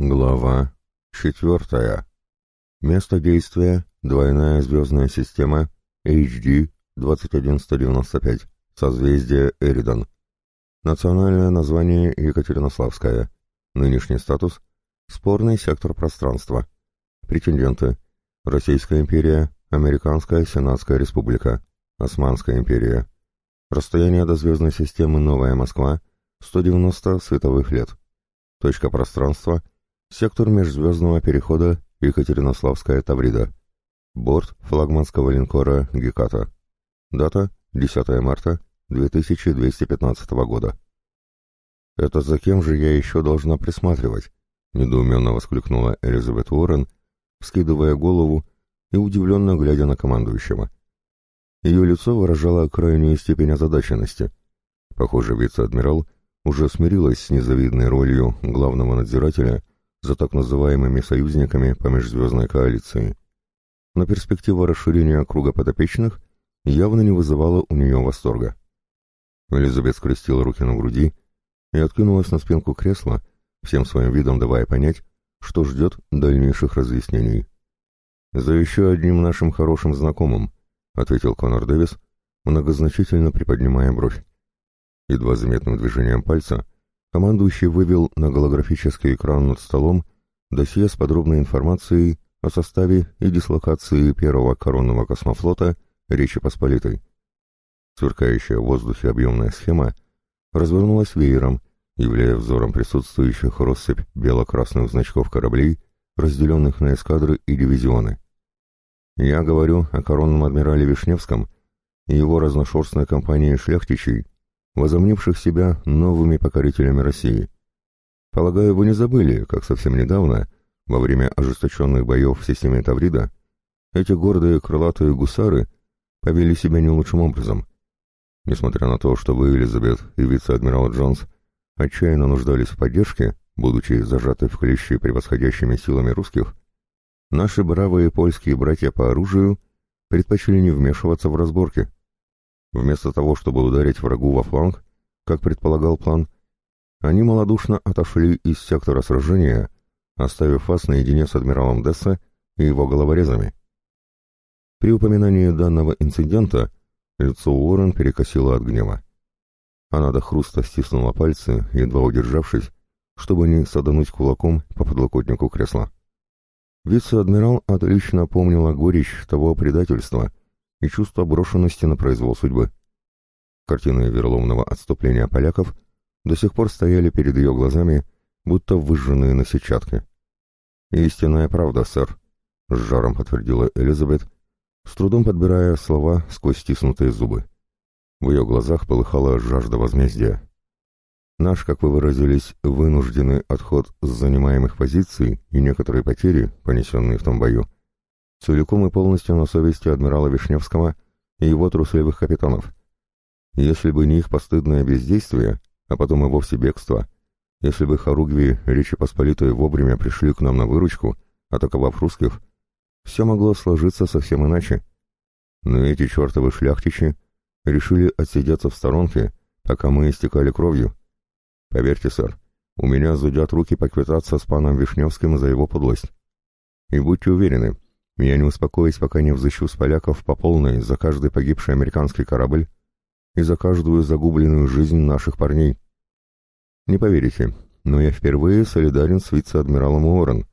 Глава четвертая. Место действия – двойная звездная система HD 21195, созвездие Эридан. Национальное название Екатеринославская. Нынешний статус – спорный сектор пространства. Претенденты – Российская империя, Американская Сенатская республика, Османская империя. Расстояние до звездной системы Новая Москва – 190 световых лет. Точка пространства – Сектор межзвездного перехода Екатеринославская Таврида. Борт флагманского линкора «Геката». Дата 10 марта 2215 года. «Это за кем же я еще должна присматривать?» — недоуменно воскликнула Элизабет Уоррен, вскидывая голову и удивленно глядя на командующего. Ее лицо выражало крайнюю степень озадаченности. Похоже, вице-адмирал уже смирилась с незавидной ролью главного надзирателя за так называемыми союзниками по межзвездной коалиции. Но перспектива расширения круга подопечных явно не вызывала у нее восторга. Элизабет скрестила руки на груди и откинулась на спинку кресла, всем своим видом давая понять, что ждет дальнейших разъяснений. «За еще одним нашим хорошим знакомым», — ответил Конор Дэвис, многозначительно приподнимая бровь. Едва заметным движением пальца — командующий вывел на голографический экран над столом досье с подробной информацией о составе и дислокации первого коронного космофлота Речи Посполитой. Сверкающая в воздухе объемная схема развернулась веером, являя взором присутствующих россыпь бело-красных значков кораблей, разделенных на эскадры и дивизионы. Я говорю о коронном адмирале Вишневском и его разношерстной компании шляхтичей, возомнивших себя новыми покорителями России. Полагаю, вы не забыли, как совсем недавно, во время ожесточенных боев в системе Таврида, эти гордые крылатые гусары повели себя не лучшим образом. Несмотря на то, что вы, Элизабет, и вице-адмирал Джонс отчаянно нуждались в поддержке, будучи зажаты в клещи превосходящими силами русских, наши бравые польские братья по оружию предпочли не вмешиваться в разборки. Вместо того, чтобы ударить врагу во фланг, как предполагал план, они малодушно отошли из сектора сражения, оставив вас наедине с адмиралом Десса и его головорезами. При упоминании данного инцидента лицо Уоррен перекосило от гнева. Она до хруста стиснула пальцы, едва удержавшись, чтобы не садануть кулаком по подлокотнику кресла. Вице-адмирал отлично помнила горечь того предательства, и чувство брошенности на произвол судьбы. Картины вероломного отступления поляков до сих пор стояли перед ее глазами, будто выжженные на сетчатке. «Истинная правда, сэр», — с жаром подтвердила Элизабет, с трудом подбирая слова сквозь стиснутые зубы. В ее глазах полыхала жажда возмездия. Наш, как вы выразились, вынужденный отход с занимаемых позиций и некоторые потери, понесенные в том бою, целиком и полностью на совести адмирала Вишневского и его трусливых капитанов. Если бы не их постыдное бездействие, а потом и вовсе бегство, если бы Харугви Речи Посполитой вовремя пришли к нам на выручку, атаковав русских, все могло сложиться совсем иначе. Но эти чертовы шляхтичи решили отсидеться в сторонке, пока мы истекали кровью. Поверьте, сэр, у меня зудят руки поквитаться с паном Вишневским за его подлость. И будьте уверены, я не успокоюсь, пока не взыщу с поляков по полной за каждый погибший американский корабль и за каждую загубленную жизнь наших парней. Не поверите, но я впервые солидарен с вице-адмиралом Уоррен,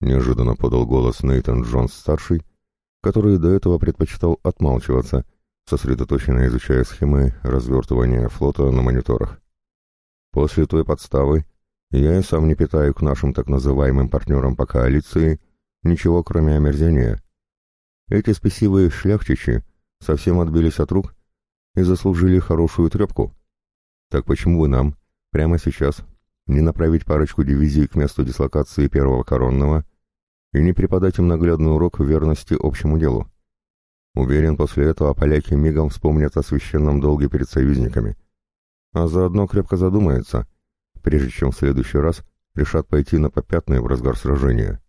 неожиданно подал голос Нейтан Джонс-старший, который до этого предпочитал отмалчиваться, сосредоточенно изучая схемы развертывания флота на мониторах. После той подставы я и сам не питаю к нашим так называемым партнерам по коалиции – Ничего, кроме омерзения. Эти спесивые шляхтичи совсем отбились от рук и заслужили хорошую трепку. Так почему бы нам, прямо сейчас, не направить парочку дивизий к месту дислокации первого коронного и не преподать им наглядный урок верности общему делу? Уверен, после этого поляки мигом вспомнят о священном долге перед союзниками, а заодно крепко задумаются, прежде чем в следующий раз решат пойти на попятные в разгар сражения.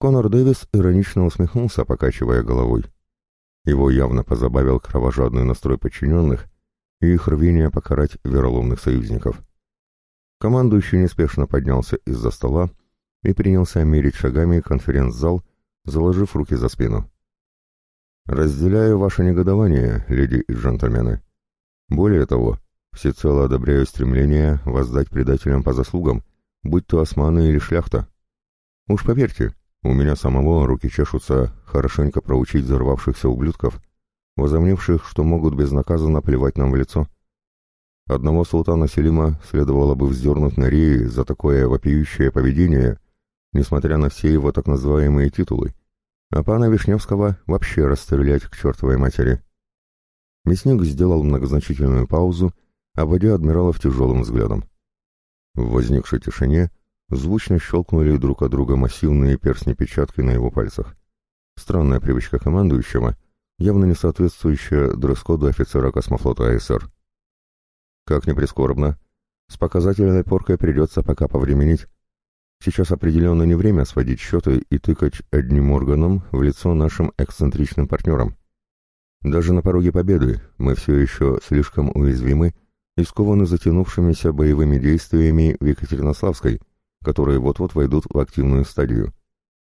Конор Дэвис иронично усмехнулся, покачивая головой. Его явно позабавил кровожадный настрой подчиненных и их рвение покарать вероломных союзников. Командующий неспешно поднялся из-за стола и принялся мерить шагами конференц-зал, заложив руки за спину. «Разделяю ваше негодование, леди и джентльмены. Более того, всецело одобряю стремление воздать предателям по заслугам, будь то османы или шляхта. Уж поверьте, у меня самого руки чешутся хорошенько проучить взорвавшихся ублюдков, возомнивших, что могут безнаказанно плевать нам в лицо. Одного султана Селима следовало бы вздернуть на реи за такое вопиющее поведение, несмотря на все его так называемые титулы, а пана Вишневского вообще расстрелять к чертовой матери. Мясник сделал многозначительную паузу, обводя адмиралов тяжелым взглядом. В возникшей тишине звучно щелкнули друг от друга массивные перстни-печатки на его пальцах. Странная привычка командующего, явно не соответствующая дресс-коду офицера космофлота АСР. Как ни прискорбно, с показательной поркой придется пока повременить, Сейчас определенно не время сводить счеты и тыкать одним органом в лицо нашим эксцентричным партнерам. Даже на пороге победы мы все еще слишком уязвимы и скованы затянувшимися боевыми действиями в Екатеринославской, которые вот-вот войдут в активную стадию.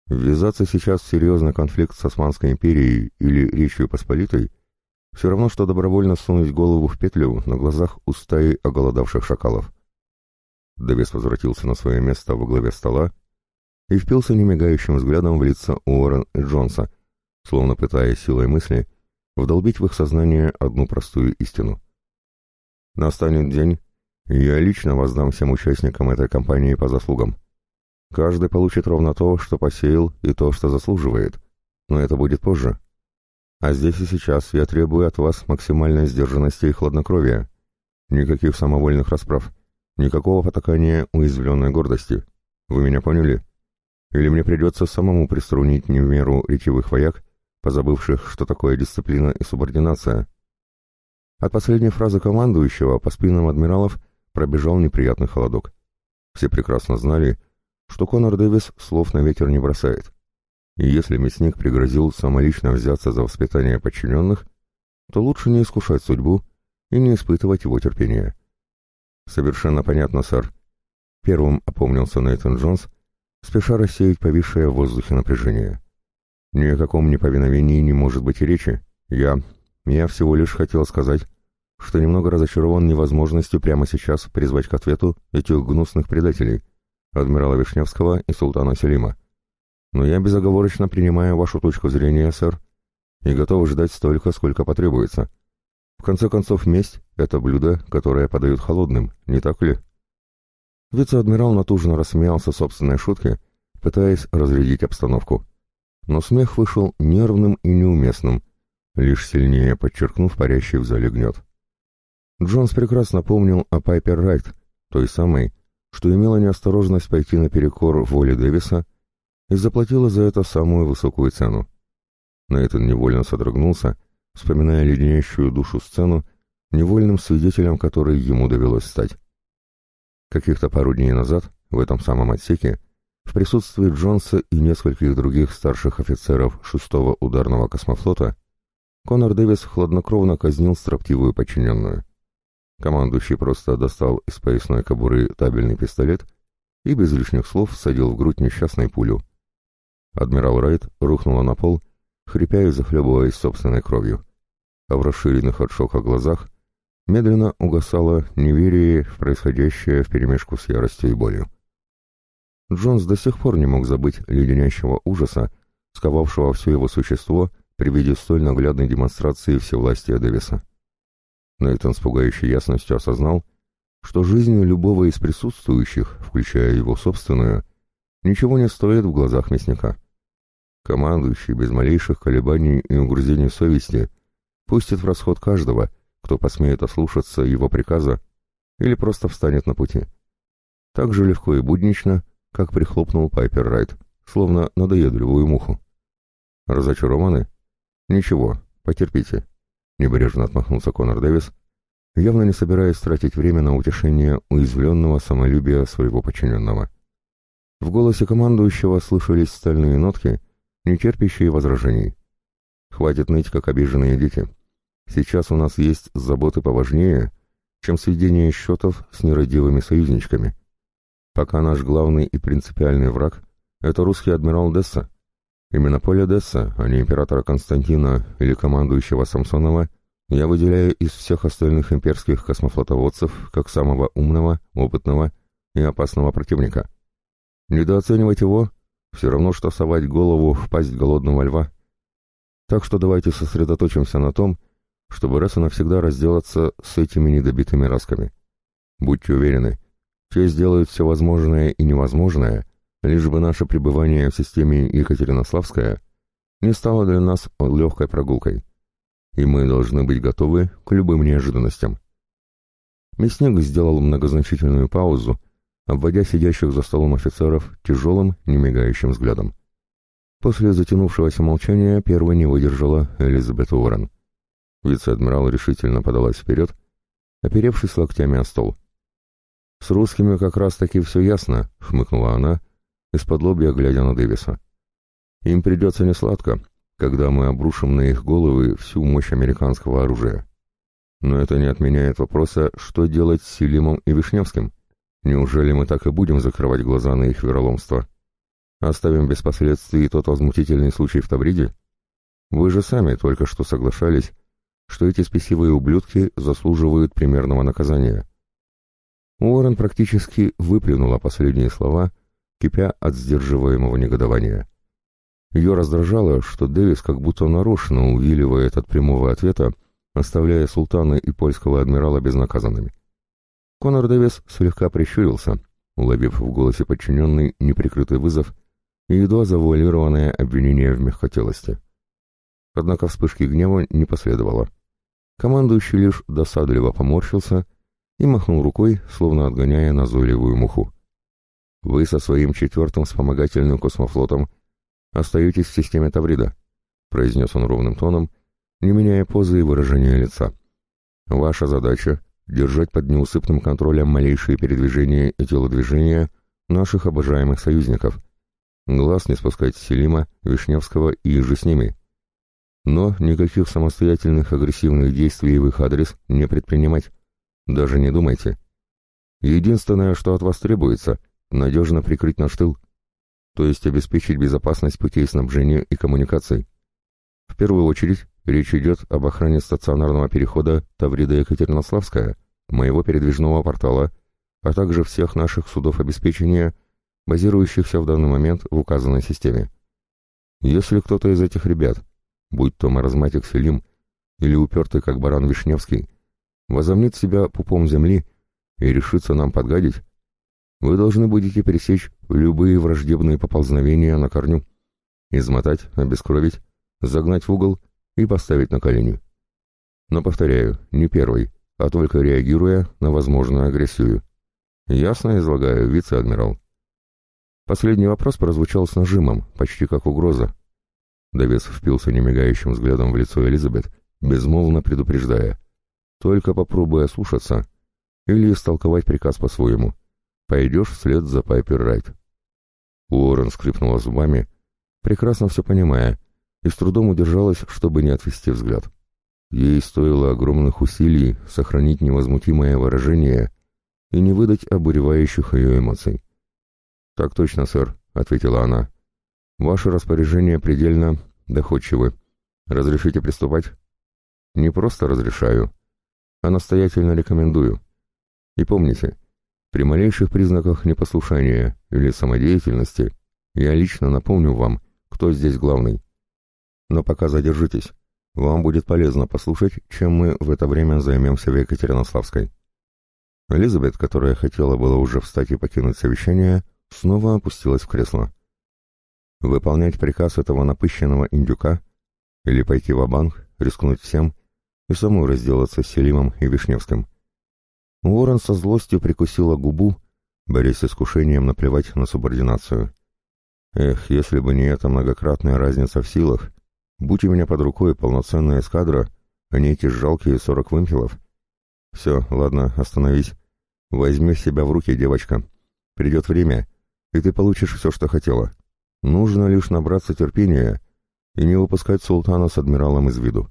Ввязаться сейчас в серьезный конфликт с Османской империей или Речью Посполитой все равно, что добровольно сунуть голову в петлю на глазах у стаи оголодавших шакалов. Довес возвратился на свое место во главе стола и впился немигающим взглядом в лица Уоррен и Джонса, словно пытаясь силой мысли вдолбить в их сознание одну простую истину. «Настанет день, я лично воздам всем участникам этой кампании по заслугам. Каждый получит ровно то, что посеял, и то, что заслуживает, но это будет позже. А здесь и сейчас я требую от вас максимальной сдержанности и хладнокровия. Никаких самовольных расправ» Никакого потакания уязвленной гордости. Вы меня поняли? Или мне придется самому приструнить не в меру речевых вояк, позабывших, что такое дисциплина и субординация? От последней фразы командующего по спинам адмиралов пробежал неприятный холодок. Все прекрасно знали, что Конор Дэвис слов на ветер не бросает. И если мясник пригрозил самолично взяться за воспитание подчиненных, то лучше не искушать судьбу и не испытывать его терпения. «Совершенно понятно, сэр». Первым опомнился Нейтан Джонс, спеша рассеять повисшее в воздухе напряжение. «Ни о каком неповиновении не может быть и речи. Я... я всего лишь хотел сказать, что немного разочарован невозможностью прямо сейчас призвать к ответу этих гнусных предателей, адмирала Вишневского и султана Селима. Но я безоговорочно принимаю вашу точку зрения, сэр, и готов ждать столько, сколько потребуется. В конце концов, месть — это блюдо, которое подают холодным, не так ли? Вице-адмирал натужно рассмеялся собственной шутке, пытаясь разрядить обстановку. Но смех вышел нервным и неуместным, лишь сильнее подчеркнув парящий в зале гнет. Джонс прекрасно помнил о Пайпер Райт, той самой, что имела неосторожность пойти наперекор воле Дэвиса и заплатила за это самую высокую цену. Нейтан невольно содрогнулся, вспоминая леденящую душу сцену, невольным свидетелем которой ему довелось стать. Каких-то пару дней назад, в этом самом отсеке, в присутствии Джонса и нескольких других старших офицеров шестого ударного космофлота, Конор Дэвис хладнокровно казнил строптивую подчиненную. Командующий просто достал из поясной кобуры табельный пистолет и без лишних слов всадил в грудь несчастной пулю. Адмирал Райт рухнула на пол хрипя и захлебываясь собственной кровью. А в расширенных от шока глазах медленно угасало неверие в происходящее вперемешку с яростью и болью. Джонс до сих пор не мог забыть леденящего ужаса, сковавшего все его существо при виде столь наглядной демонстрации всевластия Дэвиса. Нейтан с пугающей ясностью осознал, что жизнь любого из присутствующих, включая его собственную, ничего не стоит в глазах мясника. Командующий без малейших колебаний и угрызений совести пустит в расход каждого, кто посмеет ослушаться его приказа или просто встанет на пути. Так же легко и буднично, как прихлопнул Пайпер Райт, словно надоедливую муху. Разочарованы? Ничего, потерпите. Небрежно отмахнулся Конор Дэвис, явно не собираясь тратить время на утешение уязвленного самолюбия своего подчиненного. В голосе командующего слышались стальные нотки, не терпящие возражений. Хватит ныть, как обиженные дети. Сейчас у нас есть заботы поважнее, чем сведение счетов с нерадивыми союзничками. Пока наш главный и принципиальный враг — это русский адмирал Десса. Именно поле Десса, а не императора Константина или командующего Самсонова, я выделяю из всех остальных имперских космофлотоводцев как самого умного, опытного и опасного противника. Недооценивать его — все равно, что совать голову в пасть голодного льва. Так что давайте сосредоточимся на том, чтобы раз и навсегда разделаться с этими недобитыми расками. Будьте уверены, те сделают все возможное и невозможное, лишь бы наше пребывание в системе Екатеринославская не стало для нас легкой прогулкой, и мы должны быть готовы к любым неожиданностям. Мясник сделал многозначительную паузу, обводя сидящих за столом офицеров тяжелым, немигающим взглядом. После затянувшегося молчания первой не выдержала Элизабет Уоррен. Вице-адмирал решительно подалась вперед, оперевшись локтями о стол. «С русскими как раз-таки все ясно», — хмыкнула она, из-под лобья глядя на Дэвиса. «Им придется несладко, когда мы обрушим на их головы всю мощь американского оружия. Но это не отменяет вопроса, что делать с Селимом и Вишневским. Неужели мы так и будем закрывать глаза на их вероломство? Оставим без последствий тот возмутительный случай в Тавриде? Вы же сами только что соглашались, что эти спесивые ублюдки заслуживают примерного наказания. Уоррен практически выплюнула последние слова, кипя от сдерживаемого негодования. Ее раздражало, что Дэвис как будто нарочно увиливает от прямого ответа, оставляя султана и польского адмирала безнаказанными. Конор Дэвис слегка прищурился, уловив в голосе подчиненный неприкрытый вызов и едва завуалированное обвинение в мягкотелости. Однако вспышки гнева не последовало. Командующий лишь досадливо поморщился и махнул рукой, словно отгоняя назойливую муху. «Вы со своим четвертым вспомогательным космофлотом остаетесь в системе Таврида», — произнес он ровным тоном, не меняя позы и выражения лица. «Ваша задача — держать под неусыпным контролем малейшие передвижения и телодвижения наших обожаемых союзников. Глаз не спускать Селима, Вишневского и же с ними но никаких самостоятельных агрессивных действий в их адрес не предпринимать. Даже не думайте. Единственное, что от вас требуется, надежно прикрыть наш тыл, то есть обеспечить безопасность путей снабжения и коммуникаций. В первую очередь, речь идет об охране стационарного перехода Таврида-Екатеринославская, моего передвижного портала, а также всех наших судов обеспечения, базирующихся в данный момент в указанной системе. Если кто-то из этих ребят будь то маразматик Селим или упертый, как баран Вишневский, возомнит себя пупом земли и решится нам подгадить, вы должны будете пересечь любые враждебные поползновения на корню, измотать, обескровить, загнать в угол и поставить на колени. Но, повторяю, не первый, а только реагируя на возможную агрессию. Ясно излагаю, вице-адмирал. Последний вопрос прозвучал с нажимом, почти как угроза, Давец впился немигающим взглядом в лицо Элизабет, безмолвно предупреждая. «Только попробуй ослушаться или истолковать приказ по-своему. Пойдешь вслед за Пайпер Райт». Уоррен скрипнула зубами, прекрасно все понимая, и с трудом удержалась, чтобы не отвести взгляд. Ей стоило огромных усилий сохранить невозмутимое выражение и не выдать обуревающих ее эмоций. «Так точно, сэр», — ответила она. Ваше распоряжение предельно доходчивы. Разрешите приступать? Не просто разрешаю, а настоятельно рекомендую. И помните, при малейших признаках непослушания или самодеятельности я лично напомню вам, кто здесь главный. Но пока задержитесь. Вам будет полезно послушать, чем мы в это время займемся в Екатеринославской. Элизабет, которая хотела было уже встать и покинуть совещание, снова опустилась в кресло. Выполнять приказ этого напыщенного индюка или пойти в банк рискнуть всем и самой разделаться с Селимом и Вишневским. Уоррен со злостью прикусила губу, борясь с искушением наплевать на субординацию. Эх, если бы не эта многократная разница в силах, будь у меня под рукой полноценная эскадра, а не эти жалкие сорок вымпелов. Все, ладно, остановись. Возьми себя в руки, девочка. Придет время, и ты получишь все, что хотела. Нужно лишь набраться терпения и не выпускать султана с адмиралом из виду.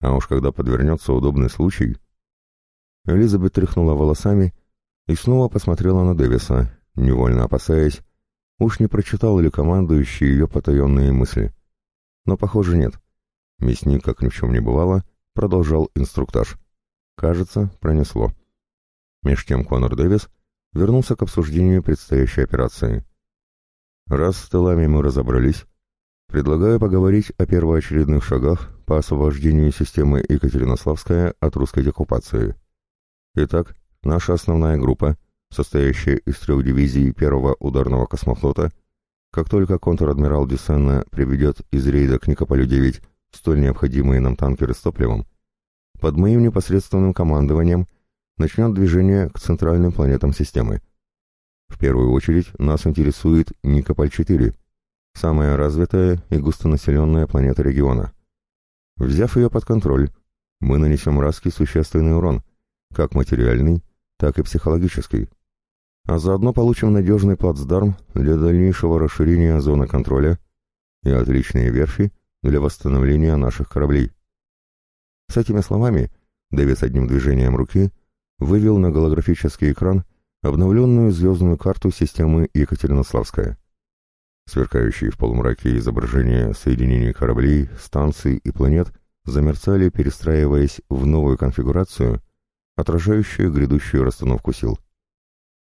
А уж когда подвернется удобный случай... Элизабет тряхнула волосами и снова посмотрела на Дэвиса, невольно опасаясь, уж не прочитал ли командующий ее потаенные мысли. Но, похоже, нет. Мясник, как ни в чем не бывало, продолжал инструктаж. Кажется, пронесло. Меж тем Конор Дэвис вернулся к обсуждению предстоящей операции. Раз с тылами мы разобрались, предлагаю поговорить о первоочередных шагах по освобождению системы Екатеринославская от русской оккупации. Итак, наша основная группа, состоящая из трех дивизий первого ударного космофлота, как только контр-адмирал Дюсенна приведет из рейда к Никополю-9 столь необходимые нам танкеры с топливом, под моим непосредственным командованием начнет движение к центральным планетам системы. В первую очередь нас интересует Никополь-4, самая развитая и густонаселенная планета региона. Взяв ее под контроль, мы нанесем Раске существенный урон, как материальный, так и психологический, а заодно получим надежный плацдарм для дальнейшего расширения зоны контроля и отличные верфи для восстановления наших кораблей. С этими словами Дэвид одним движением руки вывел на голографический экран обновленную звездную карту системы Екатеринославская. Сверкающие в полумраке изображения соединений кораблей, станций и планет замерцали, перестраиваясь в новую конфигурацию, отражающую грядущую расстановку сил.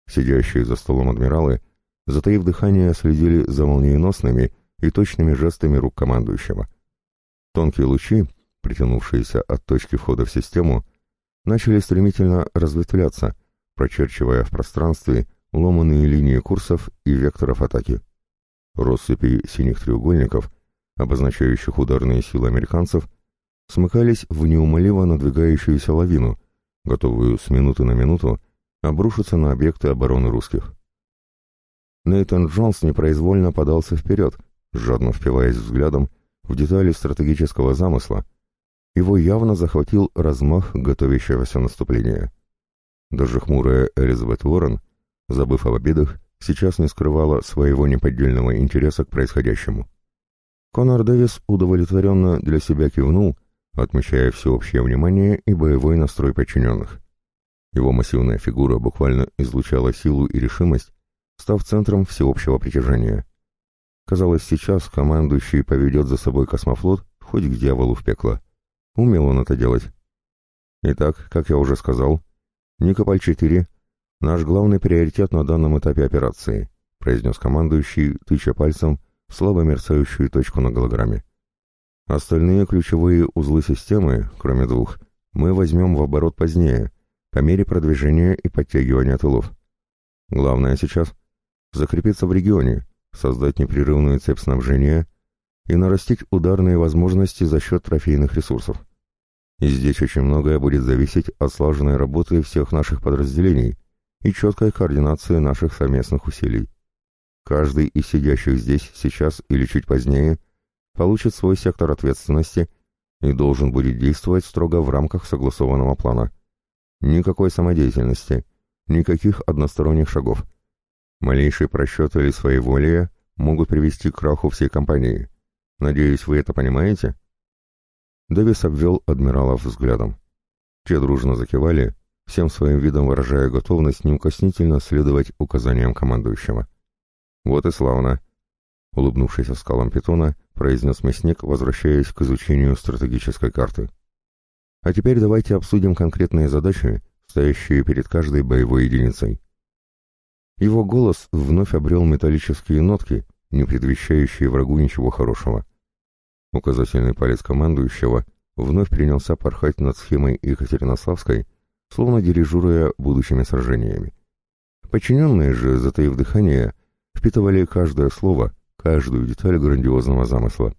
Сидящие за столом адмиралы, затаив дыхание, следили за молниеносными и точными жестами рук командующего. Тонкие лучи, притянувшиеся от точки входа в систему, начали стремительно разветвляться, прочерчивая в пространстве ломаные линии курсов и векторов атаки. Россыпи синих треугольников, обозначающих ударные силы американцев, смыкались в неумолимо надвигающуюся лавину, готовую с минуты на минуту обрушиться на объекты обороны русских. Нейтан Джонс непроизвольно подался вперед, жадно впиваясь взглядом в детали стратегического замысла, его явно захватил размах готовящегося наступления. Даже хмурая Элизабет Уоррен, забыв об обидах, сейчас не скрывала своего неподдельного интереса к происходящему. Конор Дэвис удовлетворенно для себя кивнул, отмечая всеобщее внимание и боевой настрой подчиненных. Его массивная фигура буквально излучала силу и решимость, став центром всеобщего притяжения. Казалось, сейчас командующий поведет за собой космофлот хоть к дьяволу в пекло. Умел он это делать. Итак, как я уже сказал, Никополь-4 — наш главный приоритет на данном этапе операции, произнес командующий, тыча пальцем в слабо мерцающую точку на голограмме. Остальные ключевые узлы системы, кроме двух, мы возьмем в оборот позднее, по мере продвижения и подтягивания тылов. Главное сейчас — закрепиться в регионе, создать непрерывную цепь снабжения и нарастить ударные возможности за счет трофейных ресурсов. И здесь очень многое будет зависеть от слаженной работы всех наших подразделений и четкой координации наших совместных усилий. Каждый из сидящих здесь сейчас или чуть позднее получит свой сектор ответственности и должен будет действовать строго в рамках согласованного плана. Никакой самодеятельности, никаких односторонних шагов – Малейший просчет или своеволие могут привести к краху всей компании. Надеюсь, вы это понимаете?» Дэвис обвел адмиралов взглядом. Те дружно закивали, всем своим видом выражая готовность неукоснительно следовать указаниям командующего. «Вот и славно!» — улыбнувшись скалам питона, произнес мясник, возвращаясь к изучению стратегической карты. «А теперь давайте обсудим конкретные задачи, стоящие перед каждой боевой единицей. Его голос вновь обрел металлические нотки, не предвещающие врагу ничего хорошего. Указательный палец командующего вновь принялся порхать над схемой Екатеринославской, словно дирижируя будущими сражениями. Подчиненные же, затаив дыхание, впитывали каждое слово, каждую деталь грандиозного замысла.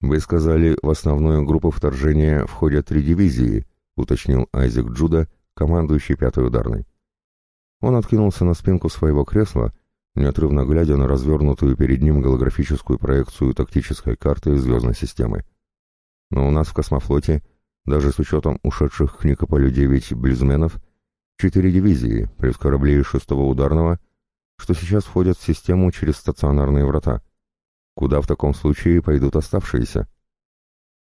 «Вы сказали, в основную группу вторжения входят три дивизии», уточнил Айзек Джуда, командующий пятой ударной. Он откинулся на спинку своего кресла, неотрывно глядя на развернутую перед ним голографическую проекцию тактической карты звездной системы. Но у нас в космофлоте, даже с учетом ушедших к Никополю-9 близменов, четыре дивизии, плюс корабли шестого ударного, что сейчас входят в систему через стационарные врата. Куда в таком случае пойдут оставшиеся?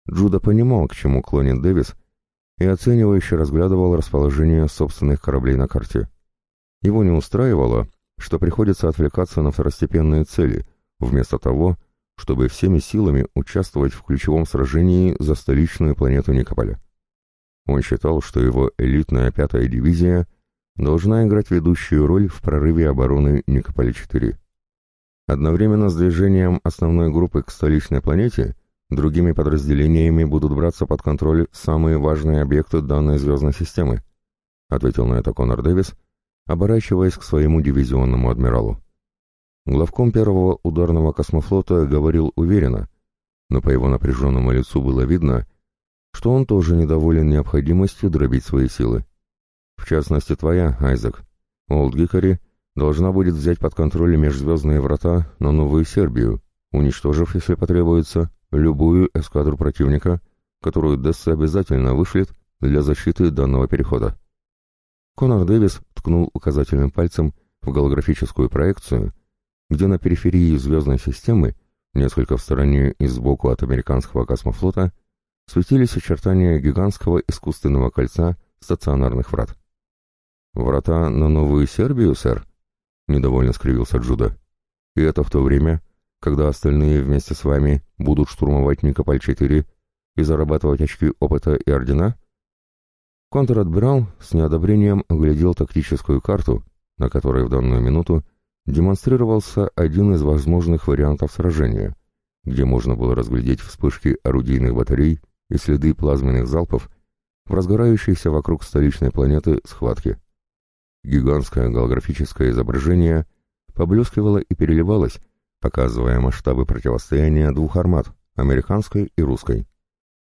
Джуда понимал, к чему клонит Дэвис, и оценивающе разглядывал расположение собственных кораблей на карте. Его не устраивало, что приходится отвлекаться на второстепенные цели, вместо того, чтобы всеми силами участвовать в ключевом сражении за столичную планету Никополя. Он считал, что его элитная пятая дивизия должна играть ведущую роль в прорыве обороны Никополя-4. Одновременно с движением основной группы к столичной планете другими подразделениями будут браться под контроль самые важные объекты данной звездной системы, ответил на это Конор Дэвис, оборачиваясь к своему дивизионному адмиралу. Главком первого ударного космофлота говорил уверенно, но по его напряженному лицу было видно, что он тоже недоволен необходимостью дробить свои силы. В частности, твоя, Айзек, Олд Гикари, должна будет взять под контроль межзвездные врата на Новую Сербию, уничтожив, если потребуется, любую эскадру противника, которую Десса обязательно вышлет для защиты данного перехода. Конор Дэвис ткнул указательным пальцем в голографическую проекцию, где на периферии звездной системы, несколько в стороне и сбоку от американского космофлота, светились очертания гигантского искусственного кольца стационарных врат. «Врата на Новую Сербию, сэр?» — недовольно скривился Джуда. «И это в то время, когда остальные вместе с вами будут штурмовать Никополь-4 и зарабатывать очки опыта и ордена?» Контр-адмирал с неодобрением оглядел тактическую карту, на которой в данную минуту демонстрировался один из возможных вариантов сражения, где можно было разглядеть вспышки орудийных батарей и следы плазменных залпов в разгорающейся вокруг столичной планеты схватке. Гигантское голографическое изображение поблескивало и переливалось, показывая масштабы противостояния двух армат, американской и русской.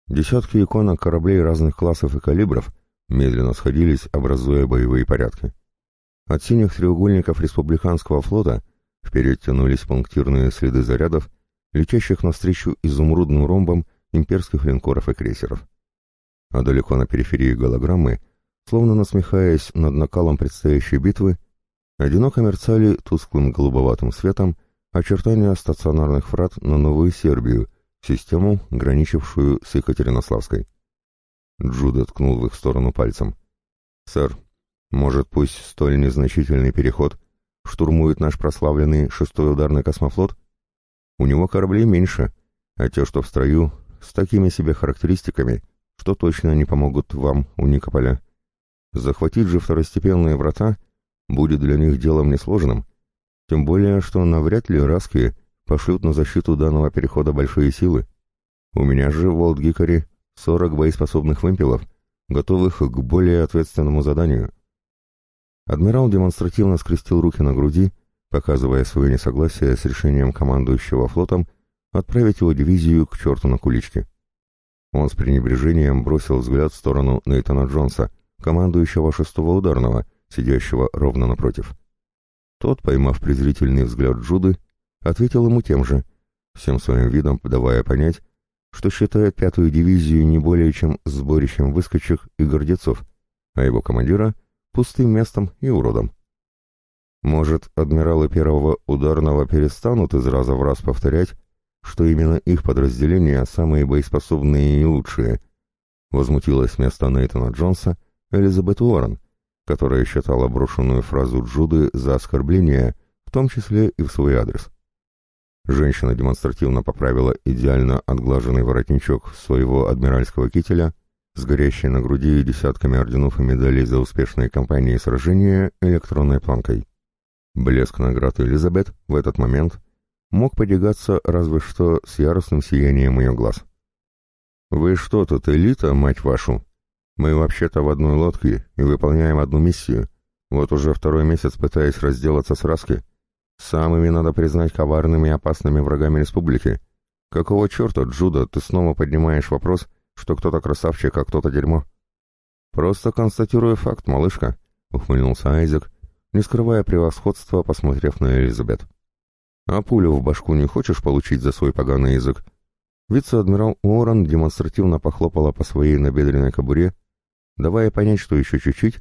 Десятки иконок кораблей разных классов и калибров медленно сходились, образуя боевые порядки. От синих треугольников республиканского флота вперед тянулись пунктирные следы зарядов, летящих навстречу изумрудным ромбом имперских линкоров и крейсеров. А далеко на периферии голограммы, словно насмехаясь над накалом предстоящей битвы, одиноко мерцали тусклым голубоватым светом очертания стационарных врат на Новую Сербию, систему, граничившую с Екатеринославской. Джуда ткнул в их сторону пальцем. «Сэр, может, пусть столь незначительный переход штурмует наш прославленный шестой ударный космофлот? У него кораблей меньше, а те, что в строю, с такими себе характеристиками, что точно не помогут вам у Никополя. Захватить же второстепенные врата будет для них делом несложным, тем более, что навряд ли Раски пошлют на защиту данного перехода большие силы. У меня же в Волдгикаре 40 боеспособных вымпелов, готовых к более ответственному заданию. Адмирал демонстративно скрестил руки на груди, показывая свое несогласие с решением командующего флотом отправить его дивизию к черту на куличке. Он с пренебрежением бросил взгляд в сторону Нейтана Джонса, командующего шестого ударного, сидящего ровно напротив. Тот, поймав презрительный взгляд Джуды, ответил ему тем же, всем своим видом подавая понять, что считает пятую дивизию не более чем сборищем выскочек и гордецов, а его командира — пустым местом и уродом. Может, адмиралы первого ударного перестанут из раза в раз повторять, что именно их подразделения самые боеспособные и лучшие, возмутилась вместо Нейтана Джонса Элизабет Уоррен, которая считала брошенную фразу Джуды за оскорбление, в том числе и в свой адрес. Женщина демонстративно поправила идеально отглаженный воротничок своего адмиральского кителя с горящей на груди десятками орденов и медалей за успешные кампании сражения электронной планкой. Блеск наград Элизабет в этот момент мог подвигаться разве что с яростным сиянием ее глаз. «Вы что тут, элита, мать вашу? Мы вообще-то в одной лодке и выполняем одну миссию. Вот уже второй месяц пытаясь разделаться с Раски. Самыми, надо признать, коварными и опасными врагами республики. Какого черта, Джуда, ты снова поднимаешь вопрос что кто-то красавчик, а кто-то дерьмо. Просто констатирую факт, малышка, ухмыльнулся Айзек, не скрывая превосходства, посмотрев на Элизабет. А пулю в башку не хочешь получить за свой поганый язык? Вице-адмирал Уоррен демонстративно похлопала по своей набедренной кобуре, давая понять, что еще чуть-чуть,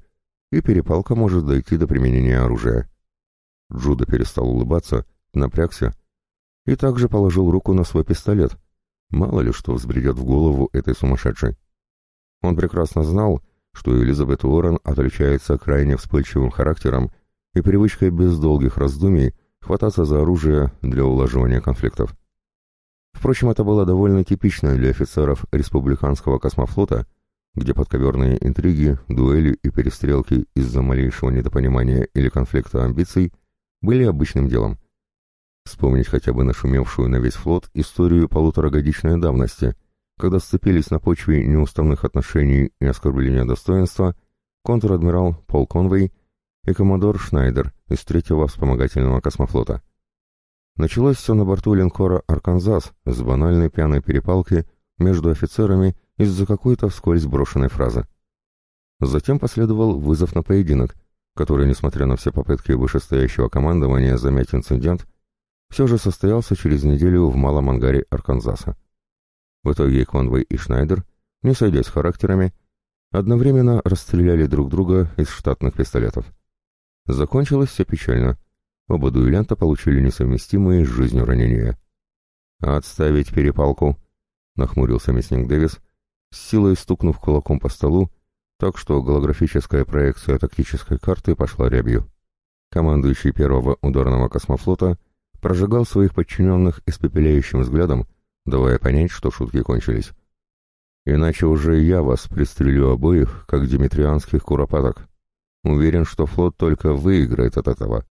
и перепалка может дойти до применения оружия. Джуда перестал улыбаться, напрягся и также положил руку на свой пистолет — Мало ли что взбредет в голову этой сумасшедшей. Он прекрасно знал, что Элизабет Уоррен отличается крайне вспыльчивым характером и привычкой без долгих раздумий хвататься за оружие для улаживания конфликтов. Впрочем, это было довольно типично для офицеров республиканского космофлота, где подковерные интриги, дуэли и перестрелки из-за малейшего недопонимания или конфликта амбиций были обычным делом. Вспомнить хотя бы нашумевшую на весь флот историю полуторагодичной давности, когда сцепились на почве неуставных отношений и оскорбления достоинства контр-адмирал Пол Конвей и коммодор Шнайдер из третьего вспомогательного космофлота. Началось все на борту линкора «Арканзас» с банальной пьяной перепалки между офицерами из-за какой-то вскользь брошенной фразы. Затем последовал вызов на поединок, который, несмотря на все попытки вышестоящего командования замять инцидент, все же состоялся через неделю в малом ангаре Арканзаса. В итоге Конвой и Шнайдер, не сойдясь характерами, одновременно расстреляли друг друга из штатных пистолетов. Закончилось все печально — Оба дуэлянта получили несовместимые с жизнью ранения. «Отставить перепалку!» — нахмурился мясник Дэвис, с силой стукнув кулаком по столу, так что голографическая проекция тактической карты пошла рябью. Командующий первого ударного космофлота прожигал своих подчиненных испепеляющим взглядом, давая понять, что шутки кончились. «Иначе уже я вас пристрелю обоих, как димитрианских куропаток. Уверен, что флот только выиграет от этого».